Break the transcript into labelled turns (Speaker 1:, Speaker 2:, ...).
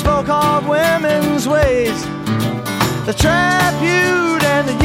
Speaker 1: Spoke of women's ways. the trap you and the.